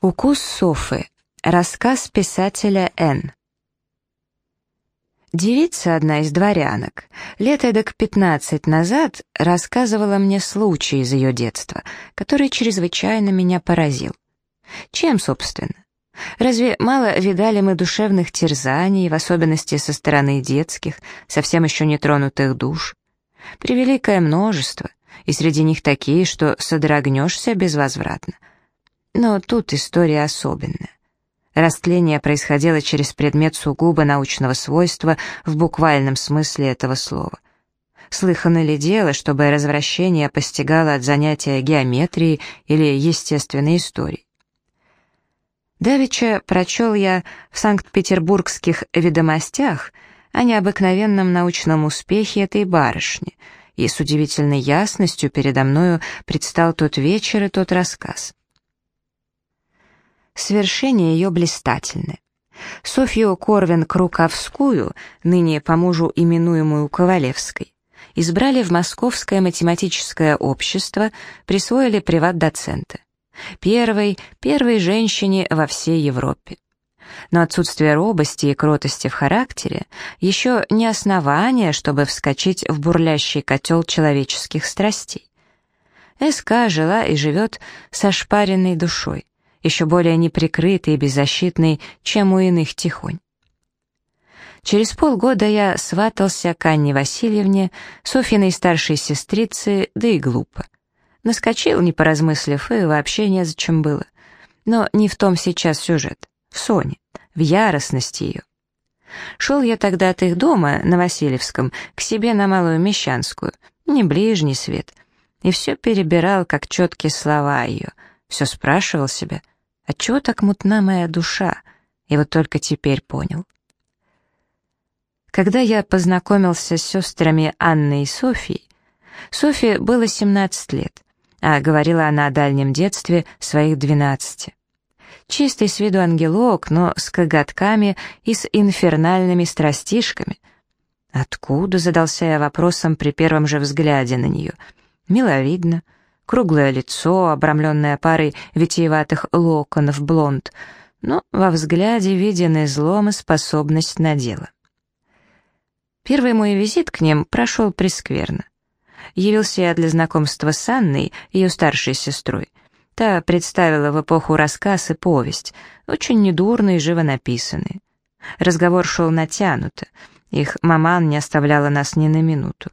Укус Софы. Рассказ писателя Н. Девица, одна из дворянок, лет эдак пятнадцать назад рассказывала мне случай из ее детства, который чрезвычайно меня поразил. Чем, собственно? Разве мало видали мы душевных терзаний, в особенности со стороны детских, совсем еще не тронутых душ? Превеликое множество, и среди них такие, что содрогнешься безвозвратно. Но тут история особенная. Растление происходило через предмет сугубо научного свойства в буквальном смысле этого слова. Слыхано ли дело, чтобы развращение постигало от занятия геометрии или естественной истории? Давича прочел я в Санкт-Петербургских ведомостях о необыкновенном научном успехе этой барышни, и с удивительной ясностью передо мною предстал тот вечер и тот рассказ. Свершение ее блистательны. Софью Корвин-Круковскую, ныне по мужу именуемую Ковалевской, избрали в Московское математическое общество, присвоили приват-доцента. Первой, первой женщине во всей Европе. Но отсутствие робости и кротости в характере еще не основание, чтобы вскочить в бурлящий котел человеческих страстей. СК жила и живет со шпаренной душой еще более неприкрытый и беззащитный, чем у иных тихонь. Через полгода я сватался к Анне Васильевне, Софьиной старшей сестрице, да и глупо. Наскочил, не поразмыслив, и вообще незачем было. Но не в том сейчас сюжет, в Соне, в яростности ее. Шел я тогда от их дома, на Васильевском, к себе на Малую Мещанскую, не ближний свет, и все перебирал, как четкие слова ее, все спрашивал себя, отчего так мутна моя душа, и вот только теперь понял. Когда я познакомился с сестрами Анной и Софией, Софии было 17 лет, а говорила она о дальнем детстве своих 12. Чистый с виду ангелок, но с коготками и с инфернальными страстишками. Откуда, задался я вопросом при первом же взгляде на нее. Миловидно, круглое лицо, обрамленное парой витиеватых локонов блонд, но во взгляде виден излом и способность на дело. Первый мой визит к ним прошел прескверно. Явился я для знакомства с Анной, ее старшей сестрой. Та представила в эпоху рассказ и повесть, очень недурно и живо написанные. Разговор шел натянуто, их маман не оставляла нас ни на минуту.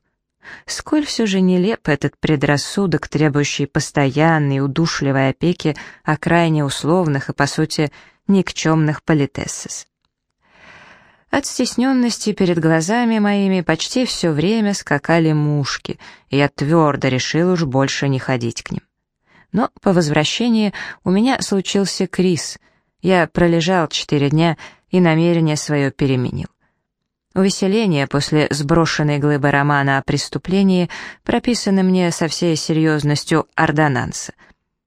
Сколь все же нелеп этот предрассудок, требующий постоянной удушливой опеки о крайне условных и, по сути, никчемных политессес. От стесненности перед глазами моими почти все время скакали мушки, и я твердо решил уж больше не ходить к ним. Но по возвращении у меня случился криз. Я пролежал четыре дня и намерение свое переменил. Увеселение после сброшенной глыбы романа о преступлении прописано мне со всей серьезностью ордонанса.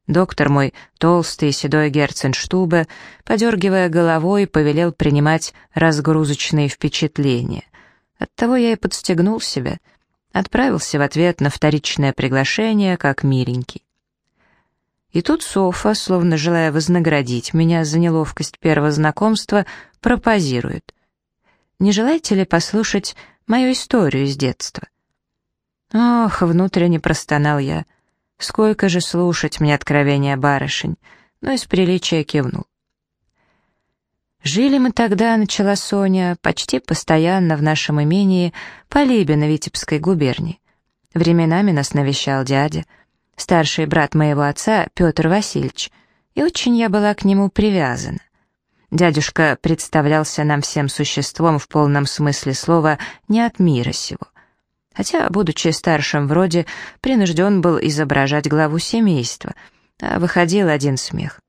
Доктор мой, толстый седой Герценштубе, подергивая головой, повелел принимать разгрузочные впечатления. Оттого я и подстегнул себя, отправился в ответ на вторичное приглашение, как миленький. И тут Софа, словно желая вознаградить меня за неловкость первого знакомства, пропозирует не желаете ли послушать мою историю из детства?» Ох, внутренне простонал я. Сколько же слушать мне откровения барышень, но из приличия кивнул. Жили мы тогда, начала Соня, почти постоянно в нашем имении по Либе Витебской губернии. Временами нас навещал дядя, старший брат моего отца Петр Васильевич, и очень я была к нему привязана. Дядюшка представлялся нам всем существом в полном смысле слова не от мира сего. Хотя, будучи старшим вроде, принужден был изображать главу семейства, а выходил один смех.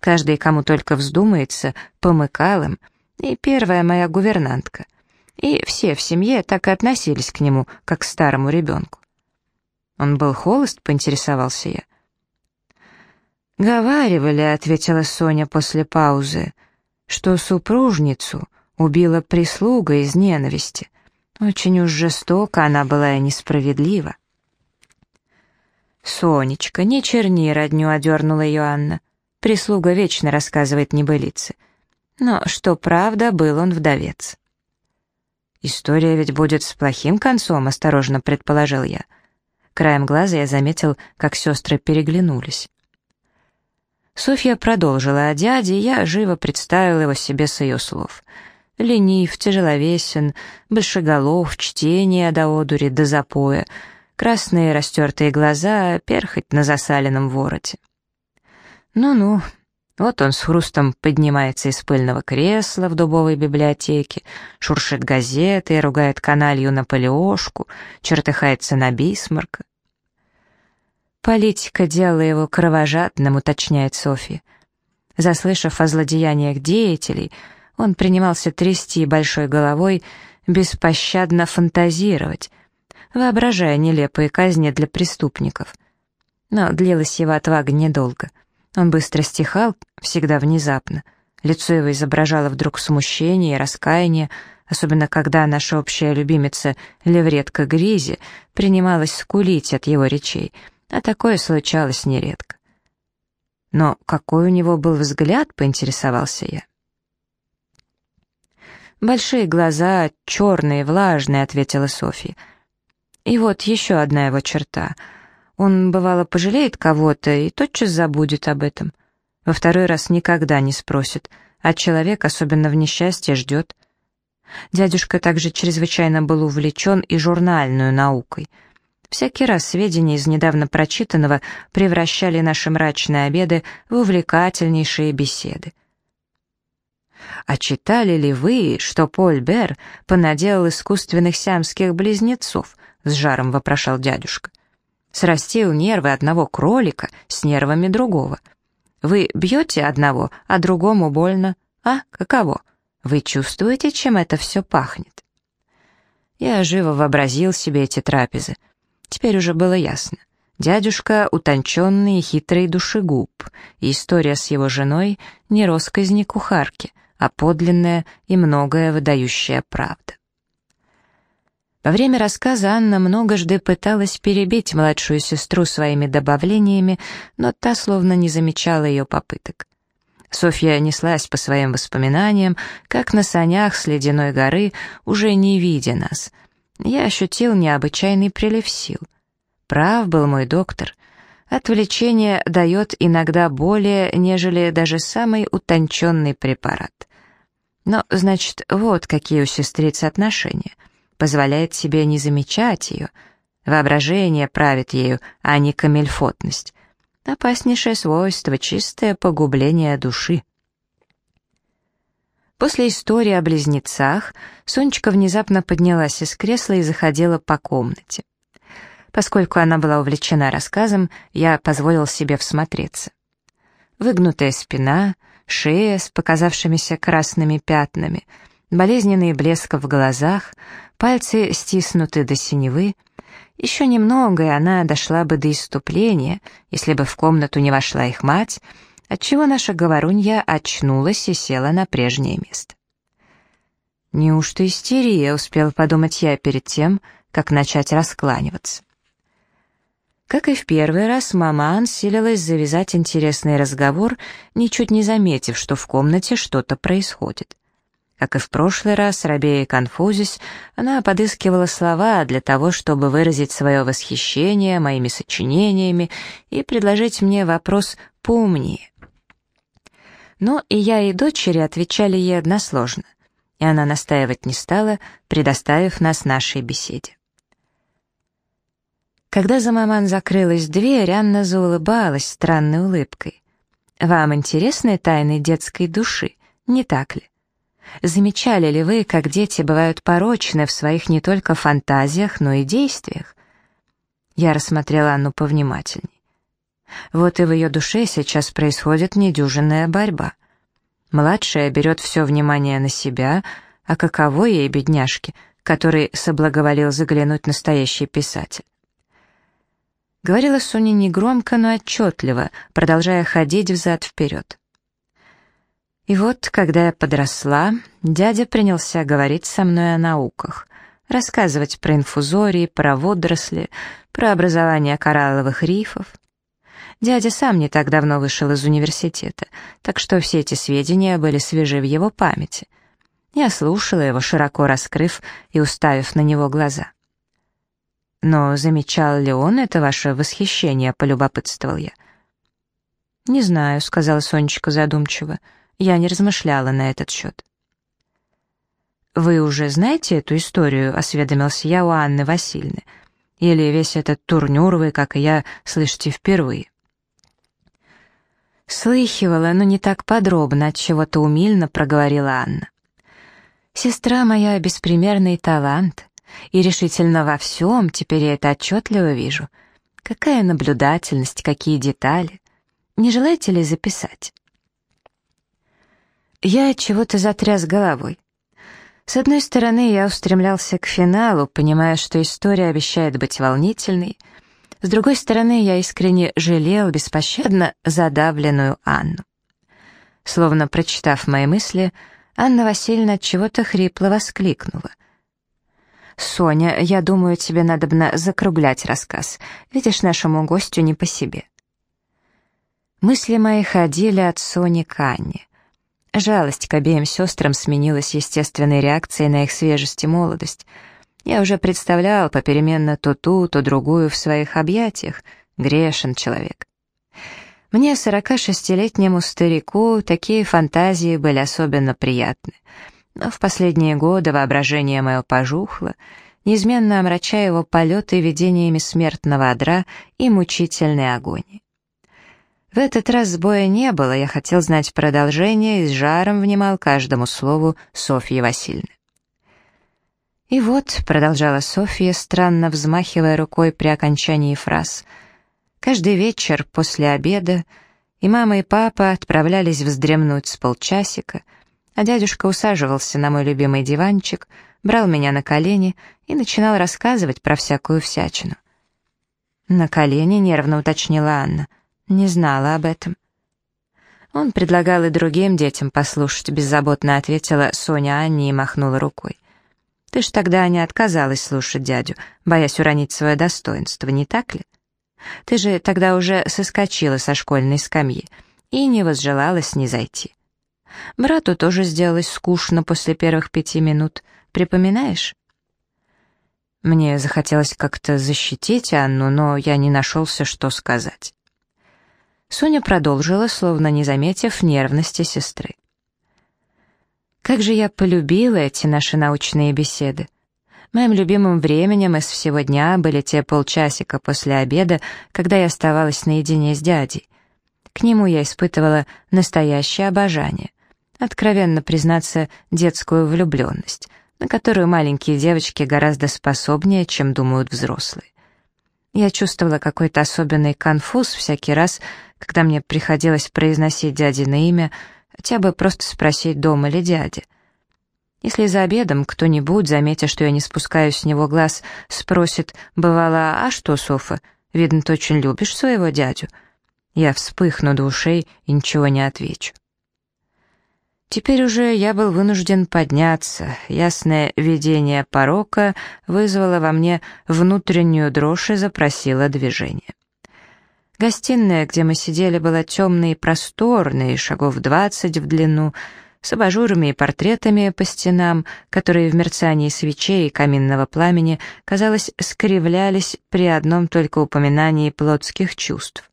Каждый, кому только вздумается, помыкал им, и первая моя гувернантка. И все в семье так и относились к нему, как к старому ребенку. Он был холост, поинтересовался я. «Говаривали», — ответила Соня после паузы, что супружницу убила прислуга из ненависти. Очень уж жестоко она была и несправедлива. «Сонечка, не черни родню», — одернула ее Анна. прислуга вечно рассказывает небылицы. Но что правда, был он вдовец. «История ведь будет с плохим концом», — осторожно предположил я. Краем глаза я заметил, как сестры переглянулись. Софья продолжила о дяде, я живо представил его себе с ее слов. Ленив, тяжеловесен, большеголов, чтение до одури, до запоя, красные растертые глаза, перхоть на засаленном вороте. Ну-ну, вот он с хрустом поднимается из пыльного кресла в дубовой библиотеке, шуршит газеты, ругает каналью Наполеошку, чертыхается на Бисмарка. «Политика делала его кровожадным», — уточняет Софья. Заслышав о злодеяниях деятелей, он принимался трясти большой головой, беспощадно фантазировать, воображая нелепые казни для преступников. Но длилась его отвага недолго. Он быстро стихал, всегда внезапно. Лицо его изображало вдруг смущение и раскаяние, особенно когда наша общая любимица Левретка Гризи принималась скулить от его речей — а такое случалось нередко. Но какой у него был взгляд, поинтересовался я. «Большие глаза, черные, влажные», — ответила Софья. «И вот еще одна его черта. Он, бывало, пожалеет кого-то и тотчас забудет об этом. Во второй раз никогда не спросит, а человек, особенно в несчастье, ждет». Дядюшка также чрезвычайно был увлечен и журнальную наукой — Всякий раз сведения из недавно прочитанного превращали наши мрачные обеды в увлекательнейшие беседы. «А читали ли вы, что Поль Бер понаделал искусственных сиамских близнецов?» — с жаром вопрошал дядюшка. «Срастил нервы одного кролика с нервами другого. Вы бьете одного, а другому больно. А, каково? Вы чувствуете, чем это все пахнет?» Я живо вообразил себе эти трапезы — Теперь уже было ясно. Дядюшка — утонченный и хитрый душегуб, и история с его женой — не росказни кухарки, а подлинная и многое выдающая правда. Во время рассказа Анна многожды пыталась перебить младшую сестру своими добавлениями, но та словно не замечала ее попыток. Софья неслась по своим воспоминаниям, как на санях с ледяной горы, уже не видя нас — я ощутил необычайный прилив сил. Прав был мой доктор. Отвлечение дает иногда более, нежели даже самый утонченный препарат. Но, значит, вот какие у сестрицы отношения. Позволяет себе не замечать ее. Воображение правит ею, а не камельфотность. Опаснейшее свойство, чистое погубление души. После истории о близнецах Сонечка внезапно поднялась из кресла и заходила по комнате. Поскольку она была увлечена рассказом, я позволил себе всмотреться. Выгнутая спина, шея с показавшимися красными пятнами, болезненный блеск в глазах, пальцы стиснуты до синевы. Еще немного, и она дошла бы до иступления, если бы в комнату не вошла их мать — отчего наша говорунья очнулась и села на прежнее место. Неужто истерия, успел подумать я перед тем, как начать раскланиваться. Как и в первый раз, мама силилась завязать интересный разговор, ничуть не заметив, что в комнате что-то происходит. Как и в прошлый раз, рабея и конфузясь, она подыскивала слова для того, чтобы выразить свое восхищение моими сочинениями и предложить мне вопрос поумнее. Но и я, и дочери отвечали ей односложно, и она настаивать не стала, предоставив нас нашей беседе. Когда за маман закрылась дверь, Анна заулыбалась странной улыбкой. «Вам интересны тайны детской души, не так ли? Замечали ли вы, как дети бывают порочны в своих не только фантазиях, но и действиях?» Я рассмотрела Анну повнимательней. Вот и в ее душе сейчас происходит недюжинная борьба. Младшая берет все внимание на себя, а каково ей, бедняжке, который соблаговолил заглянуть настоящий писатель. Говорила Соня негромко, но отчетливо, продолжая ходить взад-вперед. И вот, когда я подросла, дядя принялся говорить со мной о науках, рассказывать про инфузории, про водоросли, про образование коралловых рифов. Дядя сам не так давно вышел из университета, так что все эти сведения были свежи в его памяти. Я слушала его, широко раскрыв и уставив на него глаза. «Но замечал ли он это ваше восхищение?» — полюбопытствовал я. «Не знаю», — сказала Сонечка задумчиво. «Я не размышляла на этот счет». «Вы уже знаете эту историю?» — осведомился я у Анны Васильевны. «Или весь этот турнюр вы, как и я, слышите впервые?» Слыхивала, но не так подробно, от чего-то умильно проговорила Анна. «Сестра моя — беспримерный талант, и решительно во всем, теперь я это отчетливо вижу. Какая наблюдательность, какие детали. Не желаете ли записать?» Я чего-то затряс головой. С одной стороны, я устремлялся к финалу, понимая, что история обещает быть волнительной. С другой стороны, я искренне жалел беспощадно задавленную Анну. Словно прочитав мои мысли, Анна Васильевна чего-то хрипло воскликнула. «Соня, я думаю, тебе надо бы закруглять рассказ. Видишь, нашему гостю не по себе». Мысли мои ходили от Сони к Анне. Жалость к обеим сестрам сменилась естественной реакцией на их свежесть и молодость. Я уже представлял попеременно то ту, то другую в своих объятиях. Грешен человек. Мне, 46-летнему старику, такие фантазии были особенно приятны. Но в последние годы воображение мое пожухло, неизменно омрачая его полеты видениями смертного одра и мучительной агонии. В этот раз сбоя не было, я хотел знать продолжение и с жаром внимал каждому слову Софьи Васильевны. «И вот», — продолжала Софья, странно взмахивая рукой при окончании фраз, «каждый вечер после обеда и мама, и папа отправлялись вздремнуть с полчасика, а дядюшка усаживался на мой любимый диванчик, брал меня на колени и начинал рассказывать про всякую всячину. «На колени?» — нервно уточнила Анна — не знала об этом. Он предлагал и другим детям послушать, беззаботно ответила Соня Анне и махнула рукой. Ты ж тогда не отказалась слушать дядю, боясь уронить свое достоинство, не так ли? Ты же тогда уже соскочила со школьной скамьи и не возжелалась не зайти. Брату тоже сделалось скучно после первых пяти минут, припоминаешь? Мне захотелось как-то защитить Анну, но я не нашелся, что сказать. Соня продолжила, словно не заметив нервности сестры. «Как же я полюбила эти наши научные беседы! Моим любимым временем из всего дня были те полчасика после обеда, когда я оставалась наедине с дядей. К нему я испытывала настоящее обожание, откровенно признаться, детскую влюбленность, на которую маленькие девочки гораздо способнее, чем думают взрослые. Я чувствовала какой-то особенный конфуз всякий раз, когда мне приходилось произносить дядино имя, хотя бы просто спросить, дома ли дядя. Если за обедом кто-нибудь, заметя, что я не спускаю с него глаз, спросит, бывало, «А что, Софа, видно, ты очень любишь своего дядю?» Я вспыхну до ушей и ничего не отвечу. Теперь уже я был вынужден подняться. Ясное видение порока вызвало во мне внутреннюю дрожь и запросило движение. Гостиная, где мы сидели, была темной и просторной, шагов двадцать в длину, с абажурами и портретами по стенам, которые в мерцании свечей и каминного пламени, казалось, скривлялись при одном только упоминании плотских чувств.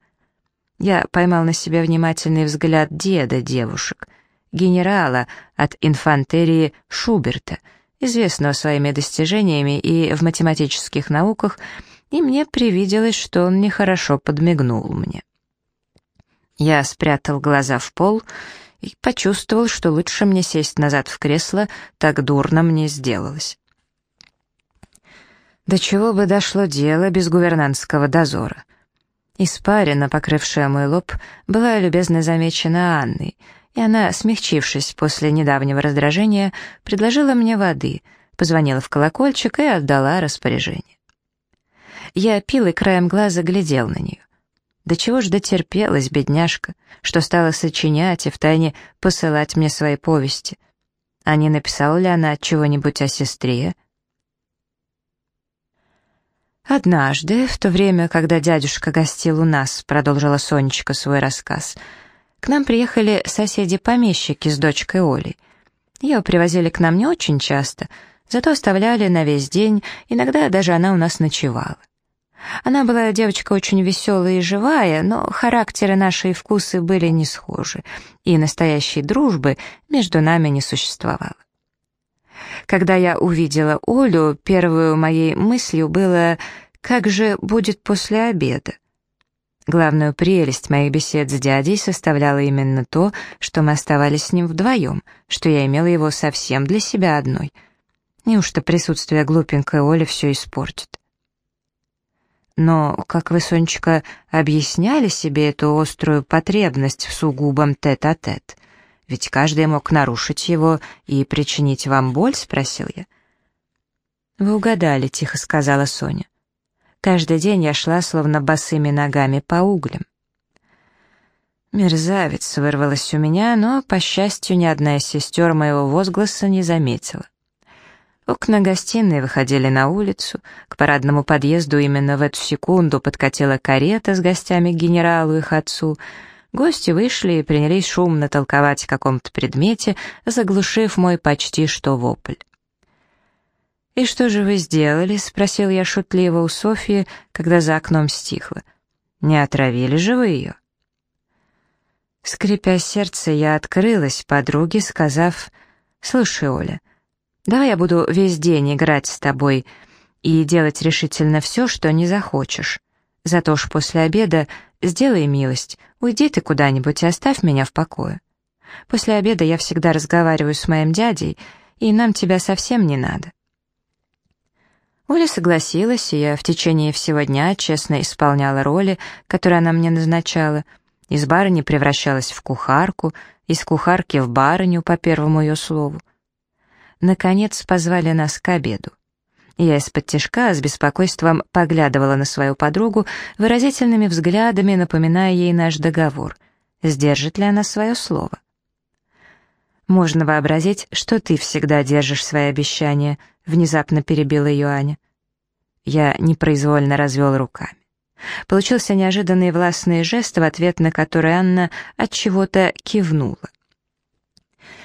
Я поймал на себя внимательный взгляд деда девушек — генерала от инфантерии Шуберта, известного своими достижениями и в математических науках, и мне привиделось, что он нехорошо подмигнул мне. Я спрятал глаза в пол и почувствовал, что лучше мне сесть назад в кресло, так дурно мне сделалось. До чего бы дошло дело без гувернантского дозора? Испарина, покрывшая мой лоб, была любезно замечена Анной — и она, смягчившись после недавнего раздражения, предложила мне воды, позвонила в колокольчик и отдала распоряжение. Я пил и краем глаза глядел на нее. До чего ж дотерпелась бедняжка, что стала сочинять и втайне посылать мне свои повести. А не написала ли она чего-нибудь о сестре? «Однажды, в то время, когда дядюшка гостил у нас», — продолжила Сонечка свой рассказ, «к нам приехали соседи-помещики с дочкой Олей. Ее привозили к нам не очень часто, зато оставляли на весь день, иногда даже она у нас ночевала. Она была девочка очень веселая и живая, но характеры наши и вкусы были не схожи, и настоящей дружбы между нами не существовало. Когда я увидела Олю, первой моей мыслью было «как же будет после обеда?». Главную прелесть моих бесед с дядей составляло именно то, что мы оставались с ним вдвоем, что я имела его совсем для себя одной. Неужто присутствие глупенькой Оли все испортит? Но, как вы, Сонечка, объясняли себе эту острую потребность в сугубом тет-а-тет? -тет? Ведь каждый мог нарушить его и причинить вам боль, спросил я. Вы угадали, тихо сказала Соня. Каждый день я шла словно босыми ногами по углям. Мерзавец вырвалось у меня, но, по счастью, ни одна из сестер моего возгласа не заметила. Окна гостиной выходили на улицу, к парадному подъезду именно в эту секунду подкатила карета с гостями генералу и их отцу. Гости вышли и принялись шумно толковать о каком-то предмете, заглушив мой почти что вопль. «И что же вы сделали?» — спросил я шутливо у Софьи, когда за окном стихло. «Не отравили же вы ее?» Скрипя сердце, я открылась подруге, сказав, «Слушай, Оля, — Давай я буду весь день играть с тобой и делать решительно все, что не захочешь. Зато ж после обеда сделай милость, уйди ты куда-нибудь и оставь меня в покое. После обеда я всегда разговариваю с моим дядей, и нам тебя совсем не надо». Оля согласилась, и я в течение всего дня честно исполняла роли, которые она мне назначала. Из барыни превращалась в кухарку, из кухарки в барыню, по первому ее слову наконец позвали нас к обеду. Я из-под тишка с беспокойством поглядывала на свою подругу, выразительными взглядами напоминая ей наш договор. Сдержит ли она свое слово? «Можно вообразить, что ты всегда держишь свои обещания», — внезапно перебила ее Аня. Я непроизвольно развел руками. Получился неожиданный властный жест, в ответ на который Анна от чего-то кивнула.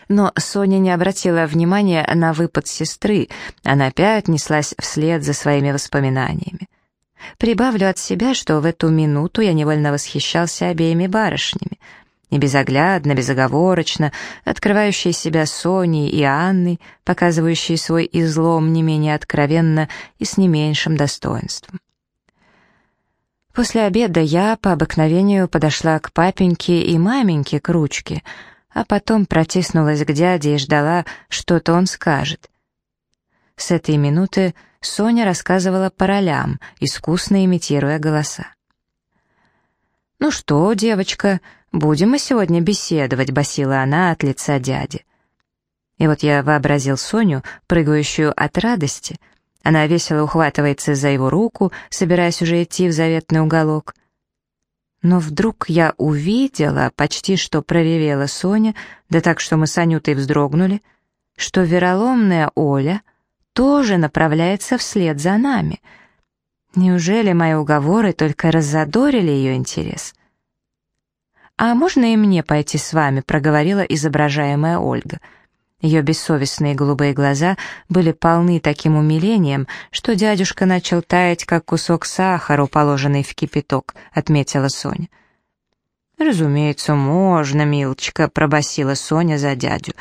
Но Соня не обратила внимания на выпад сестры, она опять неслась вслед за своими воспоминаниями. Прибавлю от себя, что в эту минуту я невольно восхищался обеими барышнями. И безоглядно, безоговорочно, открывающие себя Соней и Анной, показывающие свой излом не менее откровенно и с не меньшим достоинством. После обеда я по обыкновению подошла к папеньке и маменьке к ручке — а потом протиснулась к дяде и ждала, что-то он скажет. С этой минуты Соня рассказывала по ролям, искусно имитируя голоса. «Ну что, девочка, будем мы сегодня беседовать», — басила она от лица дяди. И вот я вообразил Соню, прыгающую от радости. Она весело ухватывается за его руку, собираясь уже идти в заветный уголок — но вдруг я увидела, почти что проревела Соня, да так, что мы с Анютой вздрогнули, что вероломная Оля тоже направляется вслед за нами. Неужели мои уговоры только раззадорили ее интерес? «А можно и мне пойти с вами?» — проговорила изображаемая Ольга — ее бессовестные голубые глаза были полны таким умилением, что дядюшка начал таять, как кусок сахара, положенный в кипяток, отметила Соня. «Разумеется, можно, милочка», — пробасила Соня за дядю.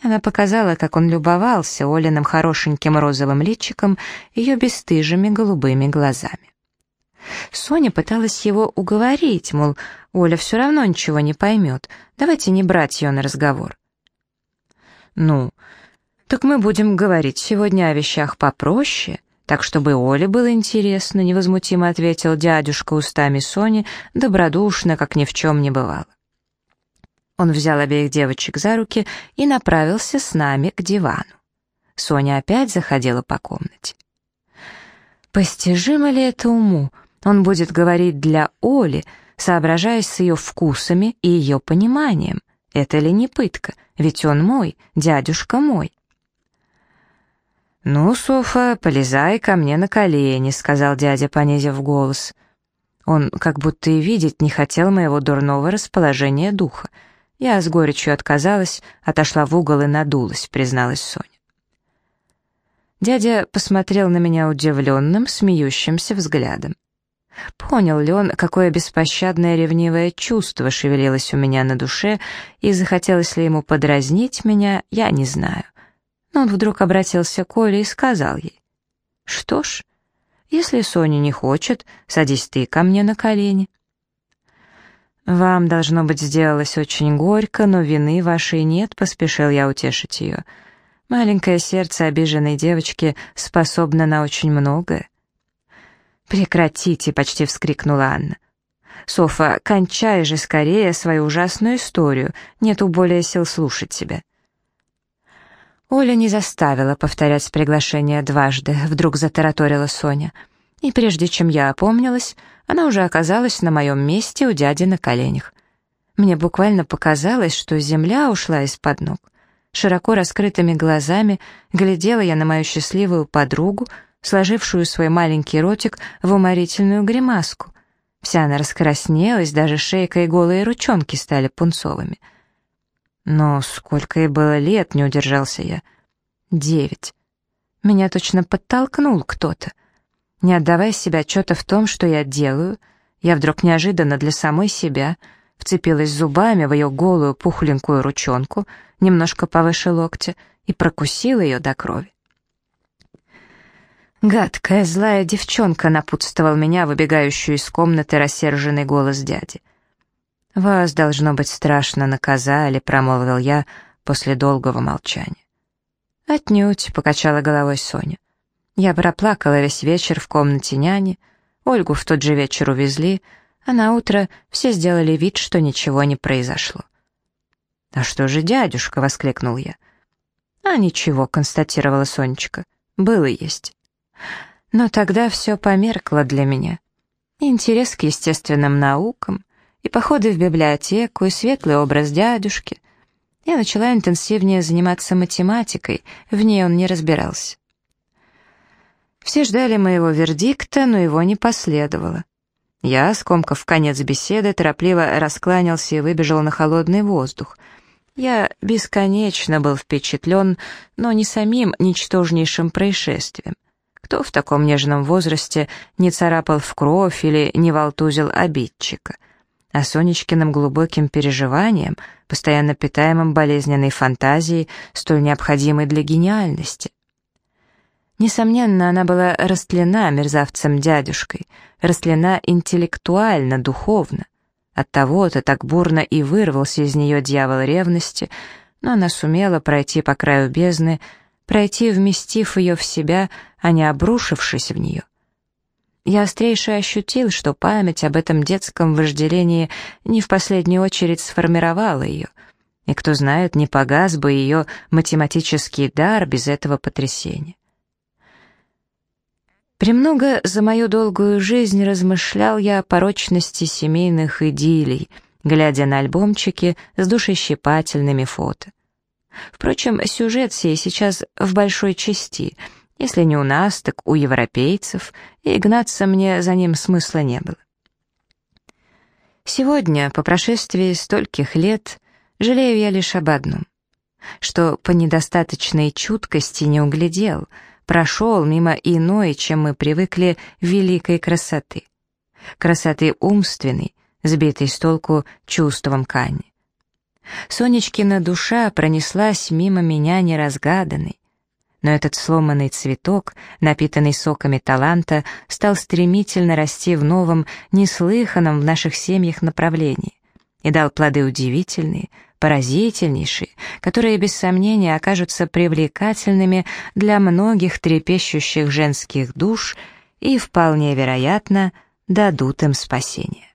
Она показала, как он любовался Олиным хорошеньким розовым личиком, ее бесстыжими голубыми глазами. Соня пыталась его уговорить, мол, Оля все равно ничего не поймет, давайте не брать ее на разговор. «Ну, так мы будем говорить сегодня о вещах попроще, так чтобы Оле было интересно», — невозмутимо ответил дядюшка устами Сони, добродушно, как ни в чем не бывало. Он взял обеих девочек за руки и направился с нами к дивану. Соня опять заходила по комнате. Постижимо ли это уму? Он будет говорить для Оли, соображаясь с ее вкусами и ее пониманием. Это ли не пытка? Ведь он мой, дядюшка мой. «Ну, Софа, полезай ко мне на колени», — сказал дядя, понизив голос. Он как будто и видеть не хотел моего дурного расположения духа. Я с горечью отказалась, отошла в угол и надулась, призналась Соня. Дядя посмотрел на меня удивленным, смеющимся взглядом. Понял ли он, какое беспощадное ревнивое чувство шевелилось у меня на душе, и захотелось ли ему подразнить меня, я не знаю. Но он вдруг обратился к Оле и сказал ей, «Что ж, если Соня не хочет, садись ты ко мне на колени». «Вам, должно быть, сделалось очень горько, но вины вашей нет», — поспешил я утешить ее. «Маленькое сердце обиженной девочки способно на очень многое». «Прекратите!» — почти вскрикнула Анна. «Софа, кончай же скорее свою ужасную историю, нету более сил слушать тебя». Оля не заставила повторять приглашение дважды, вдруг затараторила Соня. И прежде чем я опомнилась, она уже оказалась на моем месте у дяди на коленях. Мне буквально показалось, что земля ушла из-под ног. Широко раскрытыми глазами глядела я на мою счастливую подругу, сложившую свой маленький ротик в уморительную гримаску. Вся она раскраснелась, даже шейка и голые ручонки стали пунцовыми — но сколько ей было лет, не удержался я. Девять. Меня точно подтолкнул кто-то. Не отдавая себе отчета в том, что я делаю, я вдруг неожиданно для самой себя вцепилась зубами в ее голую пухленькую ручонку, немножко повыше локтя, и прокусила ее до крови. «Гадкая, злая девчонка», — напутствовал меня выбегающую из комнаты рассерженный голос дяди. «Вас, должно быть, страшно наказали», — промолвил я после долгого молчания. «Отнюдь», — покачала головой Соня. Я проплакала весь вечер в комнате няни, Ольгу в тот же вечер увезли, а на утро все сделали вид, что ничего не произошло. «А что же дядюшка?» — воскликнул я. «А ничего», — констатировала Сонечка. «Было есть». Но тогда все померкло для меня. Интерес к естественным наукам, и походы в библиотеку, и светлый образ дядюшки. Я начала интенсивнее заниматься математикой, в ней он не разбирался. Все ждали моего вердикта, но его не последовало. Я, скомкав конец беседы, торопливо раскланялся и выбежал на холодный воздух. Я бесконечно был впечатлен, но не самим ничтожнейшим происшествием. Кто в таком нежном возрасте не царапал в кровь или не волтузил обидчика? а Сонечкиным глубоким переживанием, постоянно питаемым болезненной фантазией, столь необходимой для гениальности. Несомненно, она была растлена мерзавцем-дядюшкой, растлена интеллектуально, духовно. Оттого-то так бурно и вырвался из нее дьявол ревности, но она сумела пройти по краю бездны, пройти, вместив ее в себя, а не обрушившись в нее. Я острейше ощутил, что память об этом детском вожделении не в последнюю очередь сформировала ее, и, кто знает, не погас бы ее математический дар без этого потрясения. Премного за мою долгую жизнь размышлял я о порочности семейных идиллий, глядя на альбомчики с душещипательными фото. Впрочем, сюжет сей сейчас в большой части — если не у нас, так у европейцев, и гнаться мне за ним смысла не было. Сегодня, по прошествии стольких лет, жалею я лишь об одном, что по недостаточной чуткости не углядел, прошел мимо иной, чем мы привыкли, великой красоты. Красоты умственной, сбитой с толку чувством Кани. Сонечкина душа пронеслась мимо меня неразгаданной, но этот сломанный цветок, напитанный соками таланта, стал стремительно расти в новом, неслыханном в наших семьях направлении и дал плоды удивительные, поразительнейшие, которые без сомнения окажутся привлекательными для многих трепещущих женских душ и, вполне вероятно, дадут им спасение.